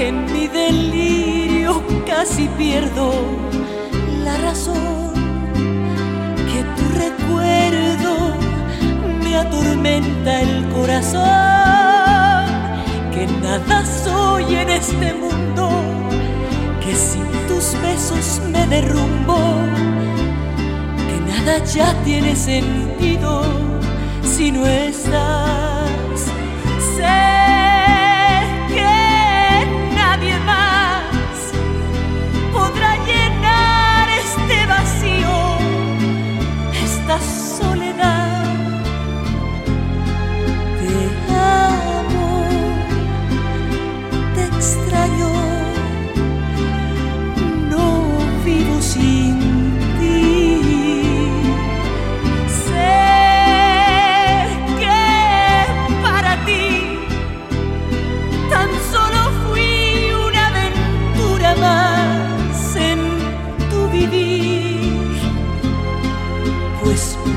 en mi delirio casi pierdo la razón, que tu recuerdo me atormenta el corazón, que nada soy en este mundo, que sin tus besos me derrumbo, que nada ya tiene sentido si no estás.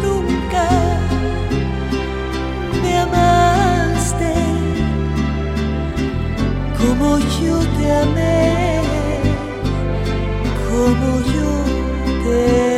nunca me amaste como yo te amé, como yo te amé.